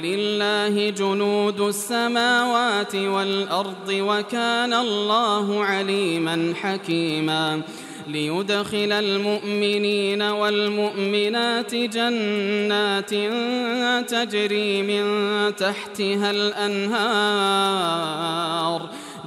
ولله جنود السماوات والأرض وكان الله عليما حكيما ليدخل المؤمنين والمؤمنات جنات تجري من تحتها الأنهار